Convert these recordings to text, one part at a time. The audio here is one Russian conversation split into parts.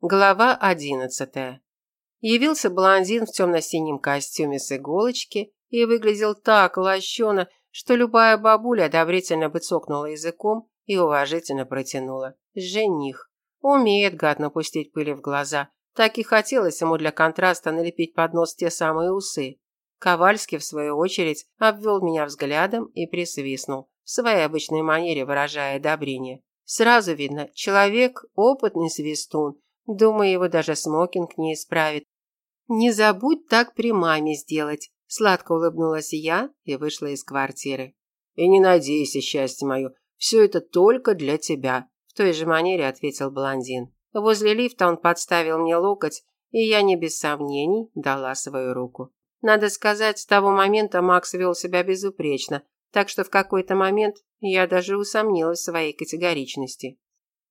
Глава одиннадцатая. Явился блондин в темно-синем костюме с иголочки и выглядел так лощено, что любая бабуля одобрительно бы цокнула языком и уважительно протянула. Жених. Умеет гад напустить пыли в глаза. Так и хотелось ему для контраста налепить под нос те самые усы. Ковальский, в свою очередь, обвел меня взглядом и присвистнул, в своей обычной манере выражая одобрение. Сразу видно, человек – опытный свистун. Думаю, его даже смокинг не исправит. «Не забудь так при маме сделать», – сладко улыбнулась я и вышла из квартиры. «И не надейся, счастье мое, все это только для тебя», – в той же манере ответил блондин. Возле лифта он подставил мне локоть, и я не без сомнений дала свою руку. Надо сказать, с того момента Макс вел себя безупречно, так что в какой-то момент я даже усомнилась в своей категоричности.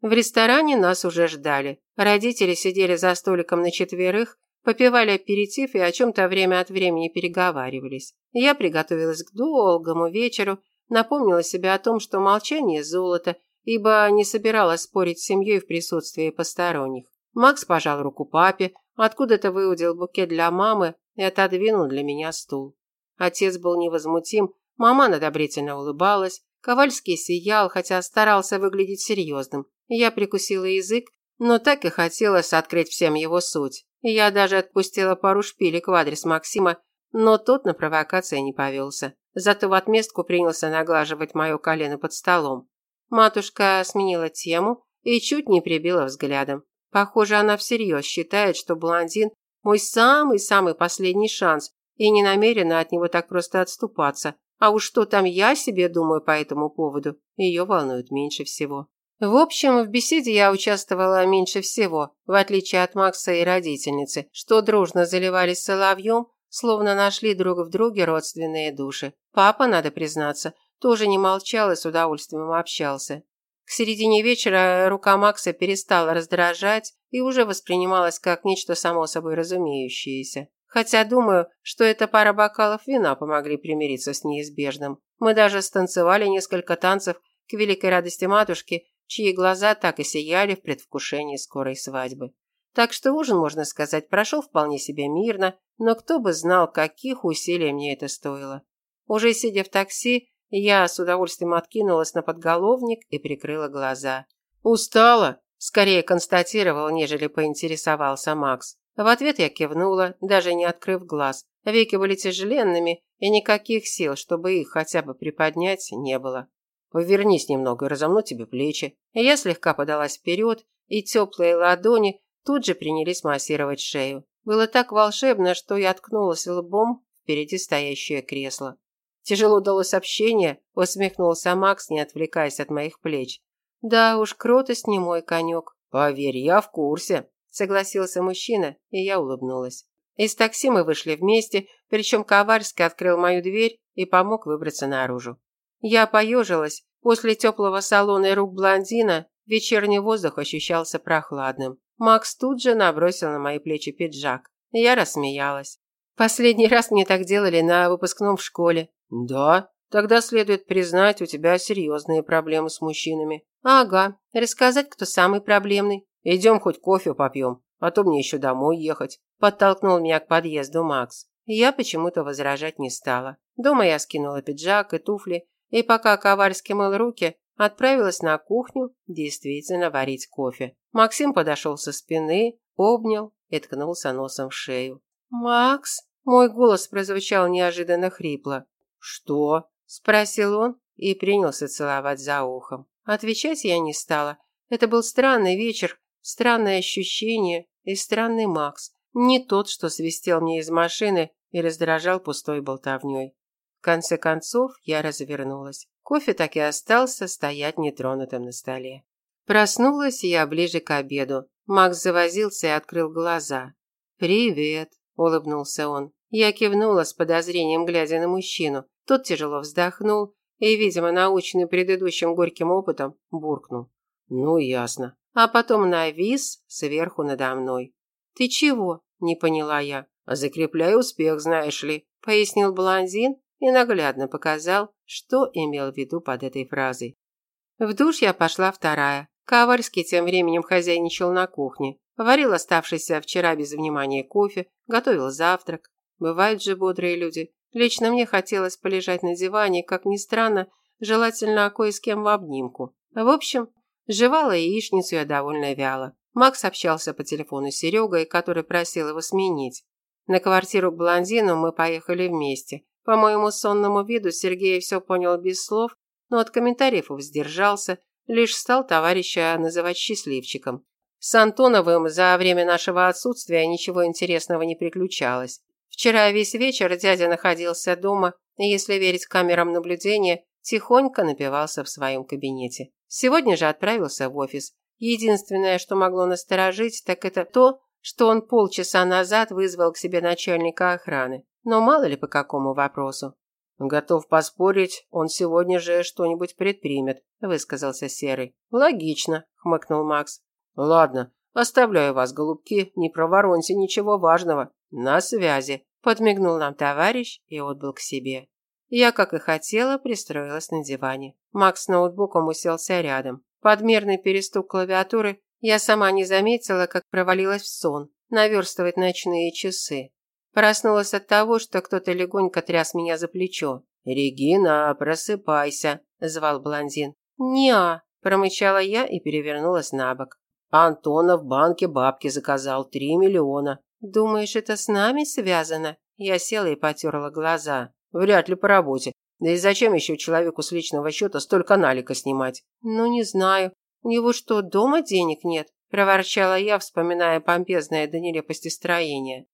В ресторане нас уже ждали. Родители сидели за столиком на четверых, попивали аперитив и о чем-то время от времени переговаривались. Я приготовилась к долгому вечеру, напомнила себе о том, что молчание – золото, ибо не собиралась спорить с семьей в присутствии посторонних. Макс пожал руку папе, откуда-то выудил букет для мамы и отодвинул для меня стул. Отец был невозмутим, мама одобрительно улыбалась, Ковальский сиял, хотя старался выглядеть серьезным. Я прикусила язык, но так и хотелось открыть всем его суть. Я даже отпустила пару шпилек в адрес Максима, но тот на провокации не повелся. Зато в отместку принялся наглаживать мое колено под столом. Матушка сменила тему и чуть не прибила взглядом. Похоже, она всерьез считает, что блондин – мой самый-самый последний шанс и не намерена от него так просто отступаться. А уж что там я себе думаю по этому поводу, ее волнует меньше всего. В общем, в беседе я участвовала меньше всего, в отличие от Макса и родительницы, что дружно заливались соловьем, словно нашли друг в друге родственные души. Папа, надо признаться, тоже не молчал и с удовольствием общался. К середине вечера рука Макса перестала раздражать и уже воспринималась как нечто само собой разумеющееся. Хотя думаю, что эта пара бокалов вина помогли примириться с неизбежным. Мы даже станцевали несколько танцев к великой радости матушки, чьи глаза так и сияли в предвкушении скорой свадьбы. Так что ужин, можно сказать, прошел вполне себе мирно, но кто бы знал, каких усилий мне это стоило. Уже сидя в такси, я с удовольствием откинулась на подголовник и прикрыла глаза. «Устала?» – скорее констатировал, нежели поинтересовался Макс. В ответ я кивнула, даже не открыв глаз. Веки были тяжеленными, и никаких сил, чтобы их хотя бы приподнять, не было. «Повернись немного, разомну тебе плечи». Я слегка подалась вперед, и теплые ладони тут же принялись массировать шею. Было так волшебно, что я ткнулась лбом впереди стоящее кресло. Тяжело далось общение, усмехнулся Макс, не отвлекаясь от моих плеч. Да уж, кротость не мой конек. Поверь, я в курсе, согласился мужчина, и я улыбнулась. Из такси мы вышли вместе, причем Ковальский открыл мою дверь и помог выбраться наружу. Я поежилась. После теплого салона и рук блондина вечерний воздух ощущался прохладным. Макс тут же набросил на мои плечи пиджак. Я рассмеялась. Последний раз мне так делали на выпускном в школе. Да? Тогда следует признать, у тебя серьезные проблемы с мужчинами. Ага. Рассказать, кто самый проблемный. Идем хоть кофе попьем, а то мне еще домой ехать. Подтолкнул меня к подъезду Макс. Я почему-то возражать не стала. Дома я скинула пиджак и туфли, и пока Ковальский мыл руки, отправилась на кухню действительно варить кофе. Максим подошел со спины, обнял и ткнулся носом в шею. «Макс?» Мой голос прозвучал неожиданно хрипло. «Что?» – спросил он и принялся целовать за ухом. Отвечать я не стала. Это был странный вечер, странное ощущение и странный Макс. Не тот, что свистел мне из машины и раздражал пустой болтовней. В конце концов я развернулась. Кофе так и остался стоять нетронутым на столе. Проснулась я ближе к обеду. Макс завозился и открыл глаза. «Привет», – улыбнулся он. Я кивнула с подозрением, глядя на мужчину. Тот тяжело вздохнул и, видимо, наученный предыдущим горьким опытом, буркнул. «Ну, ясно». А потом навис сверху надо мной. «Ты чего?» – не поняла я. «Закрепляй успех, знаешь ли», – пояснил блондин и наглядно показал, что имел в виду под этой фразой. В душ я пошла вторая. Ковальский тем временем хозяйничал на кухне. Варил оставшийся вчера без внимания кофе, готовил завтрак. Бывают же бодрые люди. Лично мне хотелось полежать на диване, как ни странно, желательно кое с кем в обнимку. В общем, жевала яичницу я довольно вяло. Макс общался по телефону с Серегой, который просил его сменить. На квартиру к блондину мы поехали вместе. По моему сонному виду Сергей все понял без слов, но от комментариев воздержался, лишь стал товарища называть счастливчиком. С Антоновым за время нашего отсутствия ничего интересного не приключалось. Вчера весь вечер дядя находился дома, и, если верить камерам наблюдения, тихонько напивался в своем кабинете. Сегодня же отправился в офис. Единственное, что могло насторожить, так это то, что он полчаса назад вызвал к себе начальника охраны. Но мало ли по какому вопросу. «Готов поспорить, он сегодня же что-нибудь предпримет», – высказался Серый. «Логично», – хмыкнул Макс. «Ладно, оставляю вас, голубки, не провороньте ничего важного. На связи», – подмигнул нам товарищ и отбыл к себе. Я, как и хотела, пристроилась на диване. Макс с ноутбуком уселся рядом. Подмерный перестук клавиатуры я сама не заметила, как провалилась в сон, наверстывать ночные часы. Проснулась от того, что кто-то легонько тряс меня за плечо. «Регина, просыпайся», – звал блондин. «Не-а», промычала я и перевернулась на бок. «Антона в банке бабки заказал, три миллиона». «Думаешь, это с нами связано?» Я села и потерла глаза. «Вряд ли по работе. Да и зачем еще человеку с личного счета столько налика снимать?» «Ну, не знаю. У него что, дома денег нет?» – проворчала я, вспоминая помпезное до нелепости строение.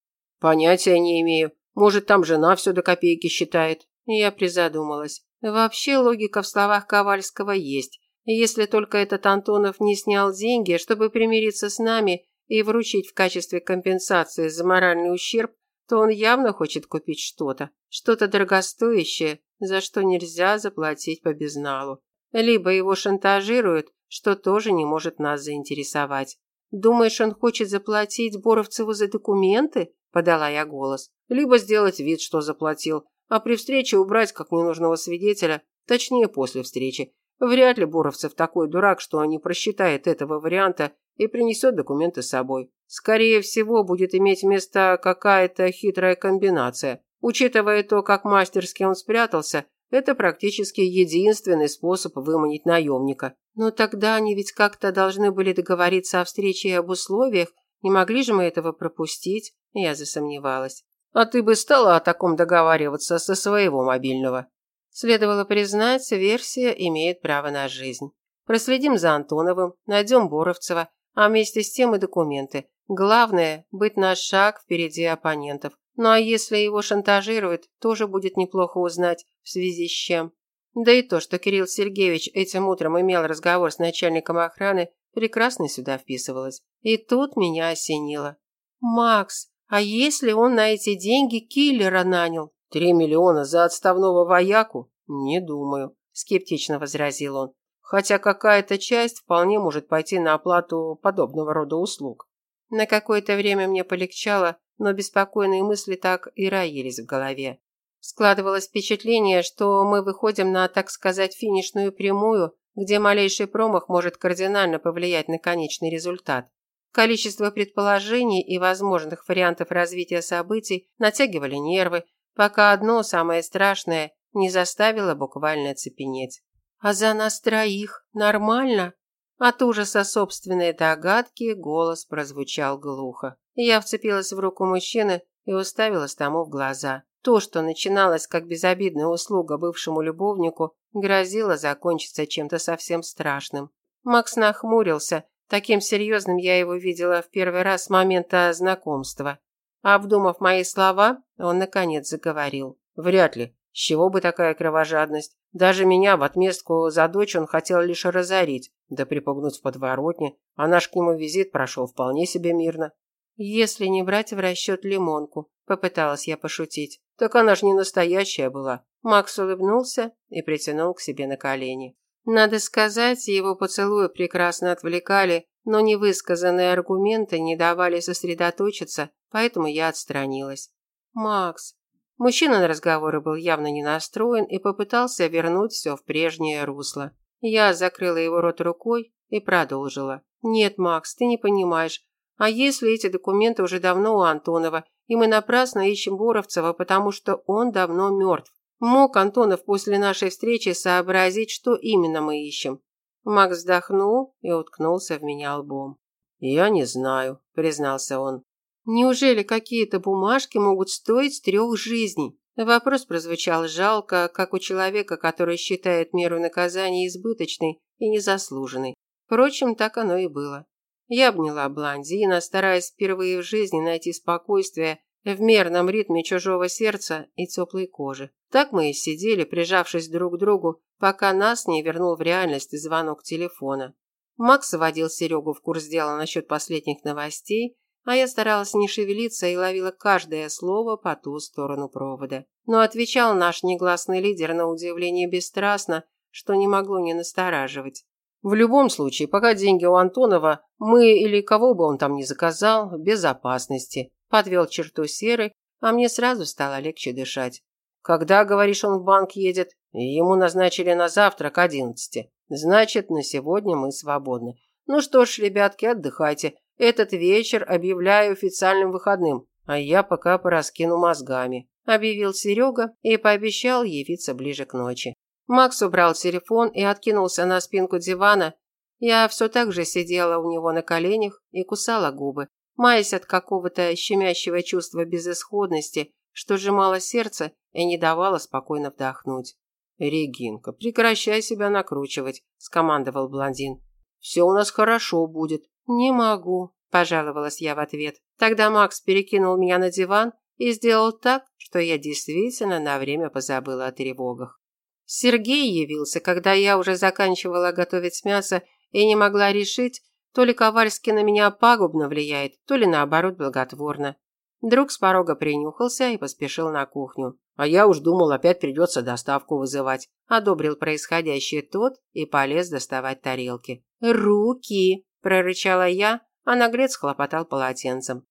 «Понятия не имею. Может, там жена все до копейки считает?» Я призадумалась. Вообще логика в словах Ковальского есть. Если только этот Антонов не снял деньги, чтобы примириться с нами и вручить в качестве компенсации за моральный ущерб, то он явно хочет купить что-то. Что-то дорогостоящее, за что нельзя заплатить по безналу. Либо его шантажируют, что тоже не может нас заинтересовать. «Думаешь, он хочет заплатить Боровцеву за документы?» – подала я голос. «Либо сделать вид, что заплатил, а при встрече убрать как ненужного свидетеля, точнее после встречи. Вряд ли Боровцев такой дурак, что не просчитает этого варианта и принесет документы с собой. Скорее всего, будет иметь место какая-то хитрая комбинация. Учитывая то, как мастерски он спрятался, это практически единственный способ выманить наемника. Но тогда они ведь как-то должны были договориться о встрече и об условиях. Не могли же мы этого пропустить? Я засомневалась. А ты бы стала о таком договариваться со своего мобильного? Следовало признать, версия имеет право на жизнь. Проследим за Антоновым, найдем Боровцева, а вместе с тем и документы. Главное – быть на шаг впереди оппонентов. Ну а если его шантажируют, тоже будет неплохо узнать, в связи с чем. Да и то, что Кирилл Сергеевич этим утром имел разговор с начальником охраны, прекрасно сюда вписывалось. И тут меня осенило. «Макс, а если он на эти деньги киллера нанял?» «Три миллиона за отставного вояку? Не думаю», – скептично возразил он. «Хотя какая-то часть вполне может пойти на оплату подобного рода услуг». На какое-то время мне полегчало, но беспокойные мысли так и роились в голове. Складывалось впечатление, что мы выходим на, так сказать, финишную прямую, где малейший промах может кардинально повлиять на конечный результат. Количество предположений и возможных вариантов развития событий натягивали нервы, пока одно, самое страшное, не заставило буквально оцепенеть. «А за нас троих нормально?» От ужаса собственной догадки голос прозвучал глухо. Я вцепилась в руку мужчины и уставилась тому в глаза. То, что начиналось как безобидная услуга бывшему любовнику, грозило закончиться чем-то совсем страшным. Макс нахмурился. Таким серьезным я его видела в первый раз с момента знакомства. Обдумав мои слова, он наконец заговорил. «Вряд ли. С чего бы такая кровожадность? Даже меня в отместку за дочь он хотел лишь разорить, да припугнуть в подворотне, а наш к нему визит прошел вполне себе мирно. Если не брать в расчет лимонку, попыталась я пошутить. Так она ж не настоящая была. Макс улыбнулся и притянул к себе на колени. Надо сказать, его поцелуи прекрасно отвлекали, но невысказанные аргументы не давали сосредоточиться, поэтому я отстранилась. «Макс». Мужчина на разговоры был явно не настроен и попытался вернуть все в прежнее русло. Я закрыла его рот рукой и продолжила. «Нет, Макс, ты не понимаешь. А если эти документы уже давно у Антонова, и мы напрасно ищем Боровцева, потому что он давно мертв? Мог Антонов после нашей встречи сообразить, что именно мы ищем? Макс вздохнул и уткнулся в меня лбом. «Я не знаю», – признался он. «Неужели какие-то бумажки могут стоить трех жизней?» Вопрос прозвучал жалко, как у человека, который считает меру наказания избыточной и незаслуженной. Впрочем, так оно и было. Я обняла блондина, стараясь впервые в жизни найти спокойствие в мерном ритме чужого сердца и теплой кожи. Так мы и сидели, прижавшись друг к другу, пока нас не вернул в реальность звонок телефона. Макс вводил Серегу в курс дела насчет последних новостей, а я старалась не шевелиться и ловила каждое слово по ту сторону провода. Но отвечал наш негласный лидер на удивление бесстрастно, что не могло не настораживать. В любом случае, пока деньги у Антонова, мы или кого бы он там ни заказал, в безопасности. Подвел черту серый, а мне сразу стало легче дышать. Когда, говоришь, он в банк едет? Ему назначили на завтра к одиннадцати. Значит, на сегодня мы свободны. Ну что ж, ребятки, отдыхайте. Этот вечер объявляю официальным выходным, а я пока пораскину мозгами», – объявил Серега и пообещал явиться ближе к ночи. Макс убрал телефон и откинулся на спинку дивана. Я все так же сидела у него на коленях и кусала губы, маясь от какого-то щемящего чувства безысходности, что сжимало сердце и не давало спокойно вдохнуть. «Регинка, прекращай себя накручивать», – скомандовал блондин. «Все у нас хорошо будет». «Не могу», – пожаловалась я в ответ. Тогда Макс перекинул меня на диван и сделал так, что я действительно на время позабыла о тревогах. Сергей явился, когда я уже заканчивала готовить мясо и не могла решить, то ли Ковальский на меня пагубно влияет, то ли наоборот благотворно. Друг с порога принюхался и поспешил на кухню. А я уж думал, опять придется доставку вызывать. Одобрил происходящее тот и полез доставать тарелки. «Руки!» – прорычала я, а наглец хлопотал полотенцем.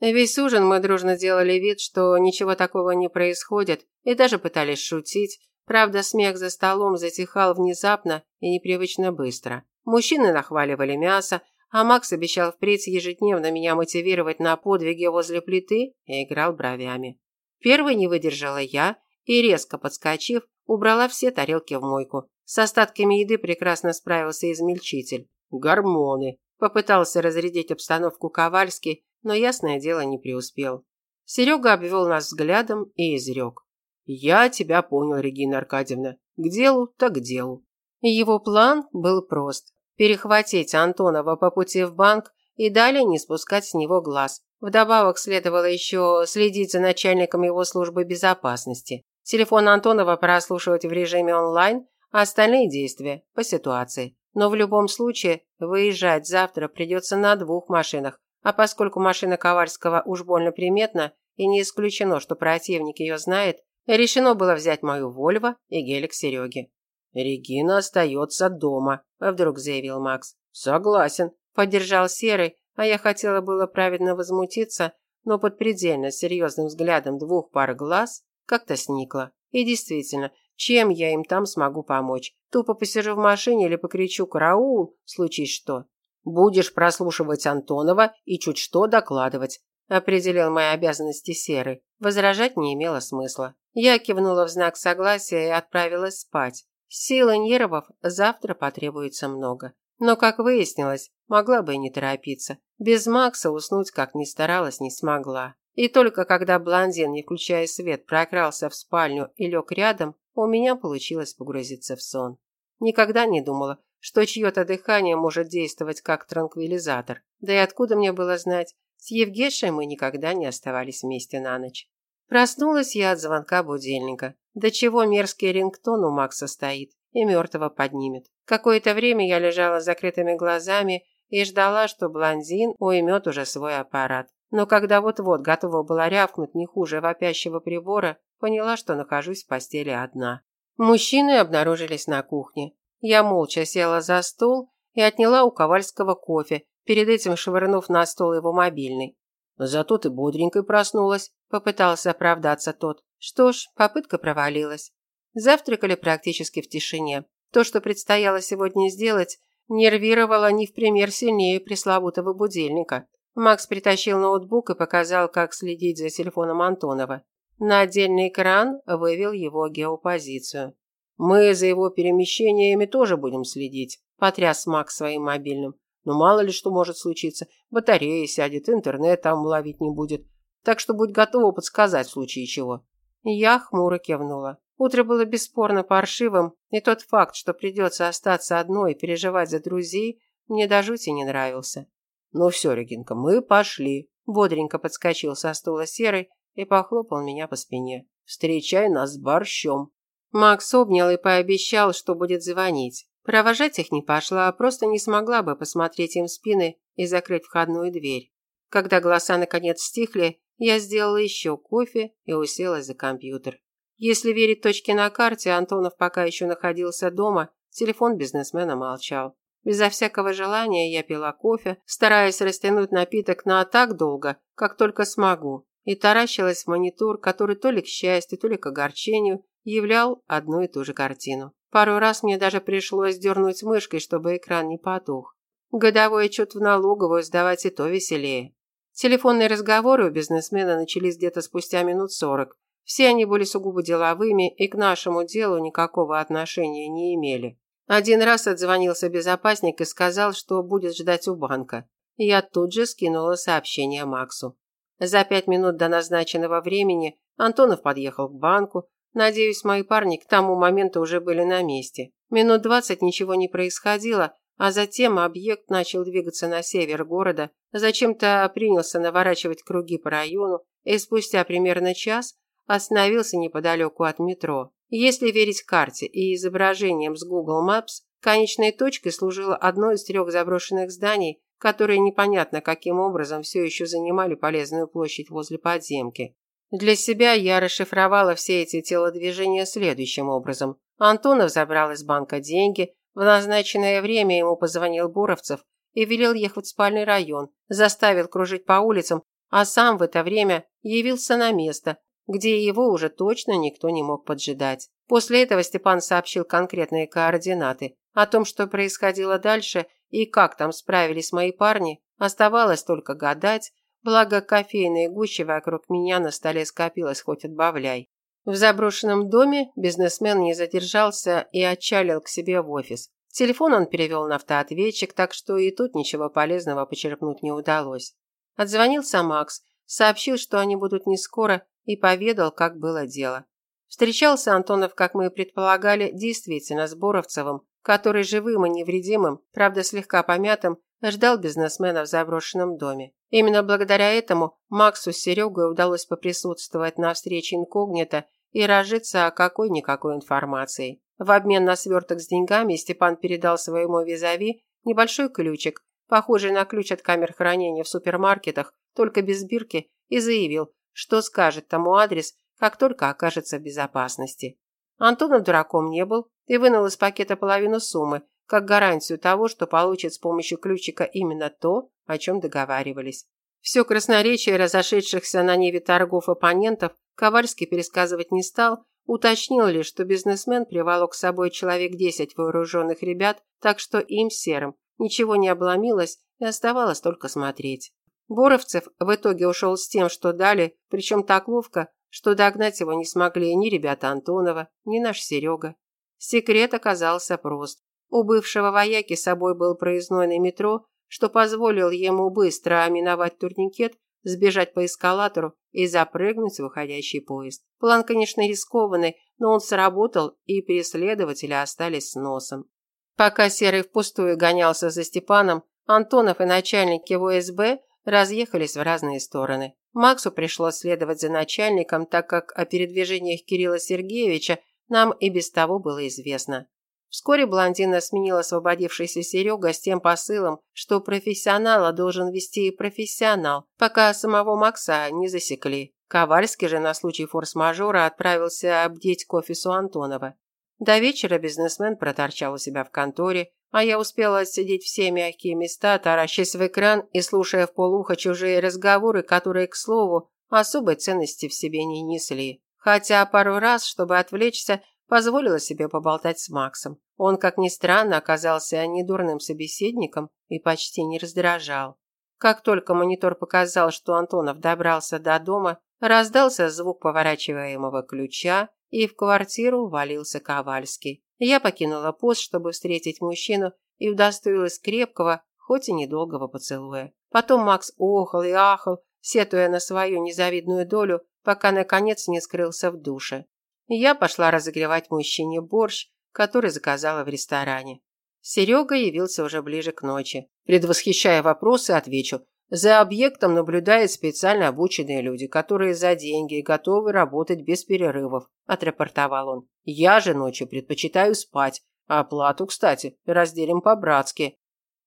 Весь ужин мы дружно делали вид, что ничего такого не происходит, и даже пытались шутить, Правда, смех за столом затихал внезапно и непривычно быстро. Мужчины нахваливали мясо, а Макс обещал впредь ежедневно меня мотивировать на подвиги возле плиты и играл бровями. Первой не выдержала я и, резко подскочив, убрала все тарелки в мойку. С остатками еды прекрасно справился измельчитель. «Гормоны!» – попытался разрядить обстановку Ковальский, но, ясное дело, не преуспел. Серега обвел нас взглядом и изрек. «Я тебя понял, Регина Аркадьевна. К делу, так к делу». Его план был прост. Перехватить Антонова по пути в банк и далее не спускать с него глаз. Вдобавок следовало еще следить за начальником его службы безопасности. Телефон Антонова прослушивать в режиме онлайн, а остальные действия по ситуации. Но в любом случае выезжать завтра придется на двух машинах, а поскольку машина Ковальского уж больно приметна и не исключено, что противник ее знает, Решено было взять мою Вольво и гелик Сереги. «Регина остается дома», – вдруг заявил Макс. «Согласен», – поддержал Серый, а я хотела было правильно возмутиться, но под предельно серьезным взглядом двух пар глаз как-то сникла. И действительно, чем я им там смогу помочь? Тупо посижу в машине или покричу «караул», случись что? Будешь прослушивать Антонова и чуть что докладывать, определил мои обязанности Серый. Возражать не имело смысла. Я кивнула в знак согласия и отправилась спать. Силы нервов завтра потребуется много. Но, как выяснилось, могла бы и не торопиться. Без Макса уснуть, как ни старалась, не смогла. И только когда блондин, не включая свет, прокрался в спальню и лег рядом, у меня получилось погрузиться в сон. Никогда не думала, что чье-то дыхание может действовать как транквилизатор. Да и откуда мне было знать? С Евгешей мы никогда не оставались вместе на ночь. Проснулась я от звонка будильника. До чего мерзкий рингтон у Макса стоит и мертвого поднимет. Какое-то время я лежала с закрытыми глазами и ждала, что блондин уймет уже свой аппарат. Но когда вот-вот готова была рявкнуть не хуже вопящего прибора, поняла, что нахожусь в постели одна. Мужчины обнаружились на кухне. Я молча села за стол и отняла у Ковальского кофе, перед этим швырнув на стол его мобильный. Зато ты бодренькой проснулась, попытался оправдаться тот. Что ж, попытка провалилась. Завтракали практически в тишине. То, что предстояло сегодня сделать, нервировало не в пример сильнее пресловутого будильника. Макс притащил ноутбук и показал, как следить за телефоном Антонова. На отдельный экран вывел его геопозицию. «Мы за его перемещениями тоже будем следить», – потряс Макс своим мобильным. «Но мало ли что может случиться. Батарея сядет, интернет там ловить не будет. Так что будь готова подсказать в случае чего». Я хмуро кивнула. Утро было бесспорно паршивым, и тот факт, что придется остаться одной и переживать за друзей, мне до жути не нравился. «Ну все, Регинка, мы пошли», – бодренько подскочил со стула Серый и похлопал меня по спине. «Встречай нас с борщом». Макс обнял и пообещал, что будет звонить. Провожать их не пошла, а просто не смогла бы посмотреть им спины и закрыть входную дверь. Когда голоса наконец стихли, я сделала еще кофе и уселась за компьютер. Если верить точке на карте, Антонов пока еще находился дома, телефон бизнесмена молчал. Безо всякого желания я пила кофе, стараясь растянуть напиток на так долго, как только смогу, и таращилась в монитор, который то ли к счастью, то ли к огорчению являл одну и ту же картину. Пару раз мне даже пришлось дернуть мышкой, чтобы экран не потух. Годовой отчет в налоговую сдавать и то веселее. Телефонные разговоры у бизнесмена начались где-то спустя минут сорок. Все они были сугубо деловыми и к нашему делу никакого отношения не имели. Один раз отзвонился безопасник и сказал, что будет ждать у банка. Я тут же скинула сообщение Максу. За пять минут до назначенного времени Антонов подъехал к банку. Надеюсь, мои парни к тому моменту уже были на месте. Минут двадцать ничего не происходило, а затем объект начал двигаться на север города, зачем-то принялся наворачивать круги по району и спустя примерно час остановился неподалеку от метро. Если верить карте и изображениям с Google Maps, конечной точкой служило одно из трех заброшенных зданий, которые непонятно каким образом все еще занимали полезную площадь возле подземки. Для себя я расшифровала все эти телодвижения следующим образом. Антонов забрал из банка деньги, в назначенное время ему позвонил Буровцев и велел ехать в спальный район, заставил кружить по улицам, а сам в это время явился на место, где его уже точно никто не мог поджидать. После этого Степан сообщил конкретные координаты. О том, что происходило дальше и как там справились мои парни, оставалось только гадать, благо кофейные гущи вокруг меня на столе скопилось хоть отбавляй. В заброшенном доме бизнесмен не задержался и отчалил к себе в офис. Телефон он перевел на автоответчик, так что и тут ничего полезного почерпнуть не удалось. Отзвонился Макс, сообщил, что они будут не скоро, и поведал, как было дело. Встречался Антонов, как мы и предполагали, действительно с Боровцевым, который живым и невредимым, правда слегка помятым, ждал бизнесмена в заброшенном доме. Именно благодаря этому Максу с Серегой удалось поприсутствовать на встрече инкогнито и разжиться какой-никакой информацией. В обмен на сверток с деньгами Степан передал своему визави небольшой ключик, похожий на ключ от камер хранения в супермаркетах, только без бирки, и заявил, что скажет тому адрес, как только окажется в безопасности. Антонов дураком не был и вынул из пакета половину суммы, как гарантию того, что получит с помощью ключика именно то, о чем договаривались. Все красноречие разошедшихся на Неве торгов оппонентов Ковальский пересказывать не стал, уточнил лишь, что бизнесмен приволок с собой человек десять вооруженных ребят, так что им серым ничего не обломилось и оставалось только смотреть. Боровцев в итоге ушел с тем, что дали, причем так ловко, что догнать его не смогли ни ребята Антонова, ни наш Серега. Секрет оказался прост. У бывшего вояки с собой был проездной на метро, что позволил ему быстро миновать турникет, сбежать по эскалатору и запрыгнуть в выходящий поезд. План, конечно, рискованный, но он сработал, и преследователи остались с носом. Пока Серый впустую гонялся за Степаном, Антонов и начальник его СБ разъехались в разные стороны. Максу пришлось следовать за начальником, так как о передвижениях Кирилла Сергеевича нам и без того было известно. Вскоре блондина сменил освободившийся Серега с тем посылом, что профессионала должен вести и профессионал, пока самого Макса не засекли. Ковальский же на случай форс-мажора отправился обдеть к офису Антонова. До вечера бизнесмен проторчал у себя в конторе, а я успела отсидеть все мягкие места, таращась в экран и слушая в полухо чужие разговоры, которые, к слову, особой ценности в себе не несли. Хотя пару раз, чтобы отвлечься, Позволила себе поболтать с Максом. Он, как ни странно, оказался недурным собеседником и почти не раздражал. Как только монитор показал, что Антонов добрался до дома, раздался звук поворачиваемого ключа, и в квартиру валился Ковальский. Я покинула пост, чтобы встретить мужчину, и удостоилась крепкого, хоть и недолгого поцелуя. Потом Макс охал и ахал, сетуя на свою незавидную долю, пока наконец не скрылся в душе. Я пошла разогревать мужчине борщ, который заказала в ресторане. Серега явился уже ближе к ночи. Предвосхищая вопросы, отвечу. За объектом наблюдают специально обученные люди, которые за деньги готовы работать без перерывов, отрапортовал он. Я же ночью предпочитаю спать. А оплату, кстати, разделим по-братски.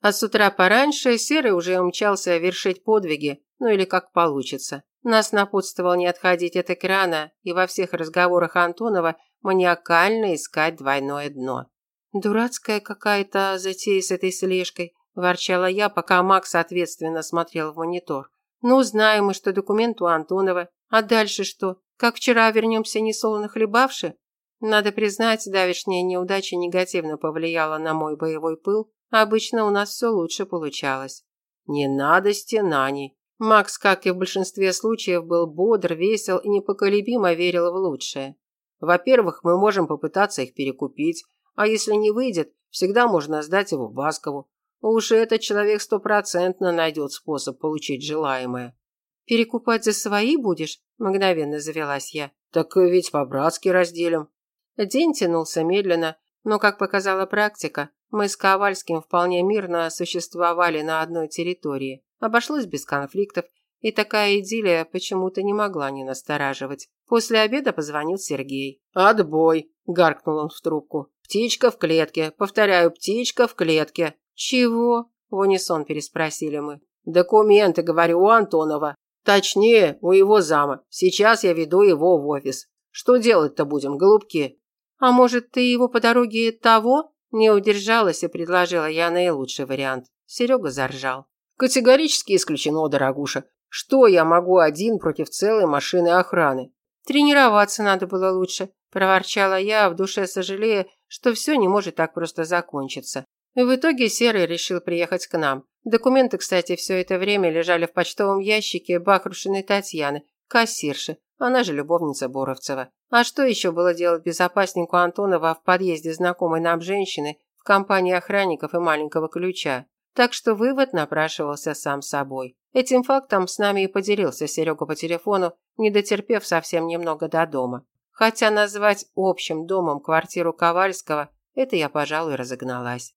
А с утра пораньше Серый уже умчался вершить подвиги, ну или как получится. Нас напутствовал не отходить от экрана и во всех разговорах Антонова маниакально искать двойное дно. «Дурацкая какая-то затея с этой слежкой», – ворчала я, пока Макс ответственно смотрел в монитор. «Ну, знаем мы, что документ у Антонова. А дальше что? Как вчера вернемся несолоно хлебавши?» Надо признать, давешняя неудача негативно повлияла на мой боевой пыл. Обычно у нас все лучше получалось. «Не надо стенаний», Макс, как и в большинстве случаев, был бодр, весел и непоколебимо верил в лучшее. Во-первых, мы можем попытаться их перекупить, а если не выйдет, всегда можно сдать его Баскову. Уж этот человек стопроцентно найдет способ получить желаемое. «Перекупать за свои будешь?» – мгновенно завелась я. «Так ведь по-братски разделим». День тянулся медленно, но, как показала практика, мы с Ковальским вполне мирно существовали на одной территории. Обошлось без конфликтов, и такая идиллия почему-то не могла не настораживать. После обеда позвонил Сергей. «Отбой!» – гаркнул он в трубку. «Птичка в клетке. Повторяю, птичка в клетке». «Чего?» – в унисон переспросили мы. «Документы, говорю, у Антонова. Точнее, у его зама. Сейчас я веду его в офис. Что делать-то будем, голубки?» «А может, ты его по дороге того?» Не удержалась и предложила я наилучший вариант. Серега заржал. Категорически исключено, дорогуша. Что я могу один против целой машины охраны? Тренироваться надо было лучше, проворчала я, в душе сожалея, что все не может так просто закончиться. В итоге Серый решил приехать к нам. Документы, кстати, все это время лежали в почтовом ящике Бахрушиной Татьяны, кассирши, она же любовница Боровцева. А что еще было делать безопаснику Антонова в подъезде знакомой нам женщины в компании охранников и маленького ключа? Так что вывод напрашивался сам собой. Этим фактом с нами и поделился Серега по телефону, не дотерпев совсем немного до дома. Хотя назвать общим домом квартиру Ковальского, это я, пожалуй, разогналась.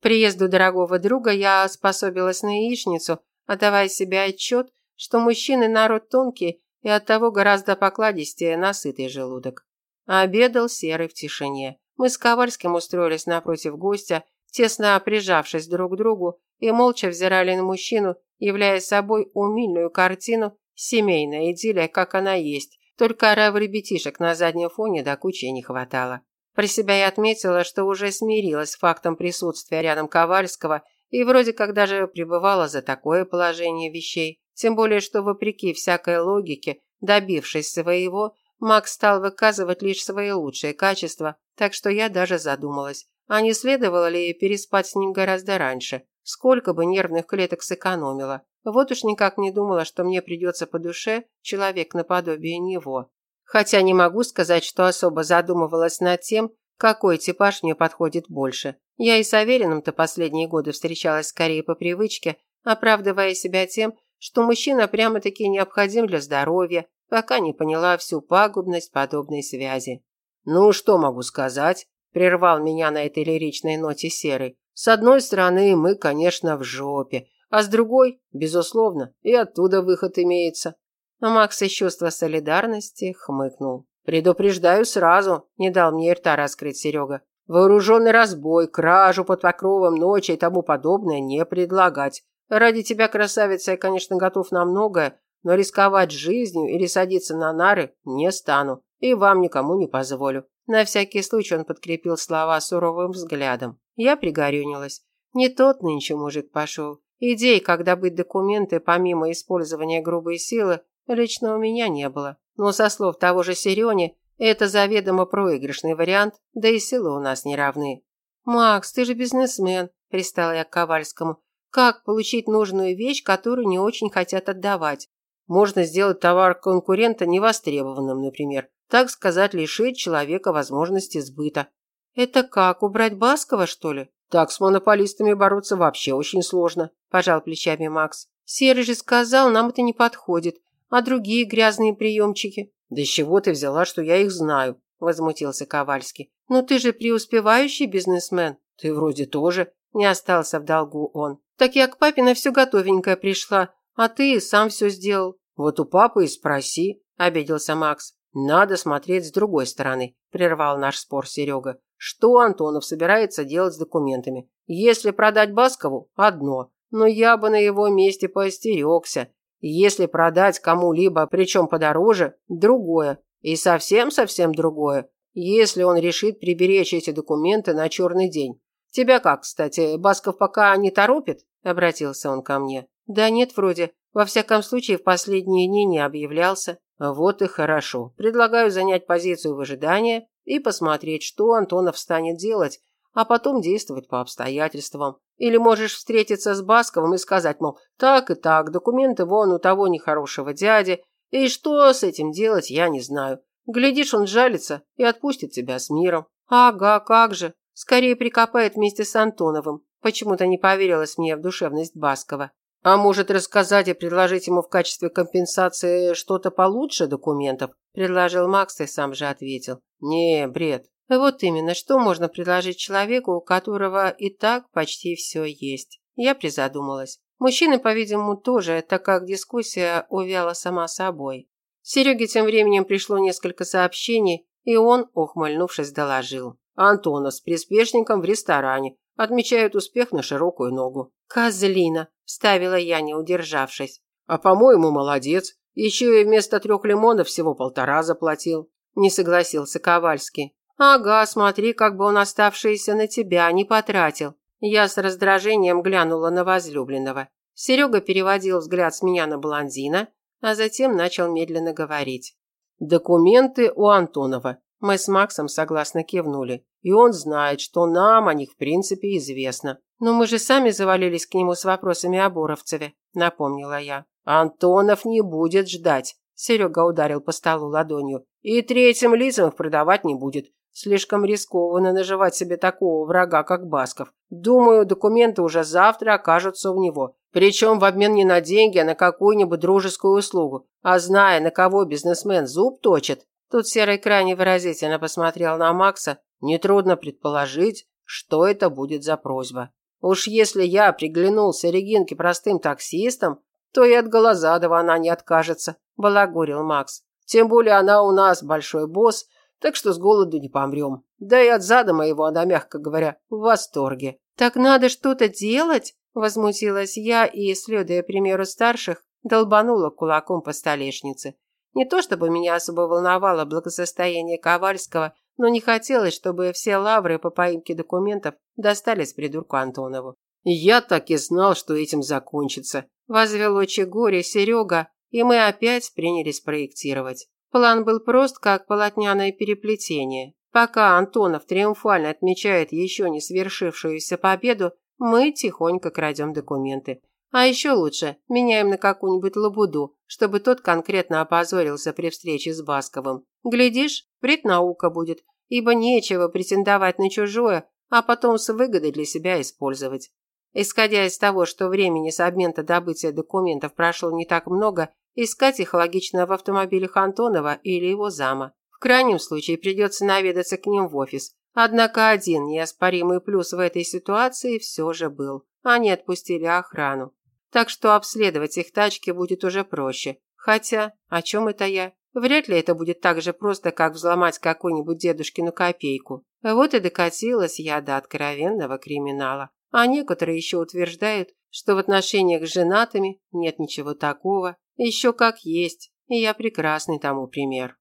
Приезду дорогого друга я способилась на яичницу, отдавая себе отчет, что мужчины народ тонкий и оттого гораздо покладистее на сытый желудок. Обедал Серый в тишине. Мы с Ковальским устроились напротив гостя тесно прижавшись друг к другу, и молча взирали на мужчину, являя собой умильную картину семейная идиллия, как она есть, только орав ребятишек на заднем фоне до кучи не хватало. Про себя я отметила, что уже смирилась с фактом присутствия рядом Ковальского и вроде как даже пребывала за такое положение вещей, тем более что вопреки всякой логике, добившись своего, Макс стал выказывать лишь свои лучшие качества, так что я даже задумалась, а не следовало ли переспать с ним гораздо раньше? Сколько бы нервных клеток сэкономила. Вот уж никак не думала, что мне придется по душе человек наподобие него. Хотя не могу сказать, что особо задумывалась над тем, какой типаж мне подходит больше. Я и с Авериным-то последние годы встречалась скорее по привычке, оправдывая себя тем, что мужчина прямо-таки необходим для здоровья, пока не поняла всю пагубность подобной связи. «Ну, что могу сказать?» Прервал меня на этой лиричной ноте Серый. С одной стороны, мы, конечно, в жопе, а с другой, безусловно, и оттуда выход имеется. Но Макс из чувства солидарности хмыкнул. «Предупреждаю сразу», – не дал мне рта раскрыть Серега. «Вооруженный разбой, кражу под покровом ночи и тому подобное не предлагать. Ради тебя, красавица, я, конечно, готов на многое, но рисковать жизнью или садиться на нары не стану и вам никому не позволю. На всякий случай он подкрепил слова суровым взглядом. Я пригорюнилась. Не тот нынче мужик пошел. Идей, как добыть документы, помимо использования грубой силы, лично у меня не было. Но со слов того же Серёни, это заведомо проигрышный вариант, да и силы у нас не равны. «Макс, ты же бизнесмен», – пристала я к Ковальскому. как получить нужную вещь, которую не очень хотят отдавать. Можно сделать товар конкурента невостребованным, например. Так сказать, лишить человека возможности сбыта. Это как, убрать Баскова, что ли? Так с монополистами бороться вообще очень сложно, пожал плечами Макс. Серый же сказал, нам это не подходит. А другие грязные приемчики? Да с чего ты взяла, что я их знаю? Возмутился Ковальский. Ну ты же преуспевающий бизнесмен. Ты вроде тоже. Не остался в долгу он. Так я к папе на все готовенькое пришла, а ты сам все сделал. Вот у папы и спроси, обиделся Макс. Надо смотреть с другой стороны, прервал наш спор Серега. Что Антонов собирается делать с документами? Если продать Баскову – одно, но я бы на его месте поостерегся. Если продать кому-либо, причем подороже – другое. И совсем-совсем другое, если он решит приберечь эти документы на черный день. Тебя как, кстати, Басков пока не торопит?» – обратился он ко мне. «Да нет, вроде. Во всяком случае, в последние дни не объявлялся». «Вот и хорошо. Предлагаю занять позицию в ожидании и посмотреть, что Антонов станет делать, а потом действовать по обстоятельствам. Или можешь встретиться с Басковым и сказать, мол, так и так, документы вон у того нехорошего дяди, и что с этим делать, я не знаю. Глядишь, он жалится и отпустит тебя с миром». «Ага, как же. Скорее прикопает вместе с Антоновым. Почему-то не поверилась мне в душевность Баскова. А может рассказать и предложить ему в качестве компенсации что-то получше документов? Предложил Макс и сам же ответил. Не, бред. Вот именно, что можно предложить человеку, у которого и так почти все есть. Я призадумалась. Мужчины, по-видимому, тоже, так как дискуссия увяла сама собой. Сереге тем временем пришло несколько сообщений, и он, ухмыльнувшись, доложил. Антона с приспешником в ресторане. Отмечают успех на широкую ногу. «Козлина», – вставила я, не удержавшись. «А по-моему, молодец. Еще и вместо трех лимонов всего полтора заплатил». Не согласился Ковальский. «Ага, смотри, как бы он оставшиеся на тебя не потратил». Я с раздражением глянула на возлюбленного. Серега переводил взгляд с меня на блондина, а затем начал медленно говорить. «Документы у Антонова. Мы с Максом согласно кивнули. И он знает, что нам о них в принципе известно. Но мы же сами завалились к нему с вопросами о Боровцеве, напомнила я. Антонов не будет ждать. Серега ударил по столу ладонью. И третьим лицам их продавать не будет. Слишком рискованно наживать себе такого врага, как Басков. Думаю, документы уже завтра окажутся у него. Причем в обмен не на деньги, а на какую-нибудь дружескую услугу. А зная, на кого бизнесмен зуб точит, Тут Серый крайне выразительно посмотрел на Макса. Нетрудно предположить, что это будет за просьба. Уж если я приглянулся Регинке простым таксистом, то и от Голозадова она не откажется, балагурил Макс. Тем более она у нас большой босс, так что с голоду не помрем. Да и от зада моего она, мягко говоря, в восторге. Так надо что-то делать, возмутилась я и, следуя примеру старших, долбанула кулаком по столешнице. Не то чтобы меня особо волновало благосостояние Ковальского, но не хотелось, чтобы все лавры по поимке документов достались придурку Антонову. «Я так и знал, что этим закончится», – возвел очи горе Серега, и мы опять принялись проектировать. План был прост, как полотняное переплетение. Пока Антонов триумфально отмечает еще не свершившуюся победу, мы тихонько крадем документы. А еще лучше, меняем на какую-нибудь лабуду, чтобы тот конкретно опозорился при встрече с Басковым. Глядишь, преднаука будет, ибо нечего претендовать на чужое, а потом с выгодой для себя использовать. Исходя из того, что времени с обмена добытия документов прошло не так много, искать их логично в автомобилях Антонова или его зама. В крайнем случае придется наведаться к ним в офис. Однако один неоспоримый плюс в этой ситуации все же был. Они отпустили охрану так что обследовать их тачки будет уже проще. Хотя, о чем это я? Вряд ли это будет так же просто, как взломать какую-нибудь дедушкину копейку. Вот и докатилась я до откровенного криминала. А некоторые еще утверждают, что в отношениях с женатыми нет ничего такого. Еще как есть, и я прекрасный тому пример.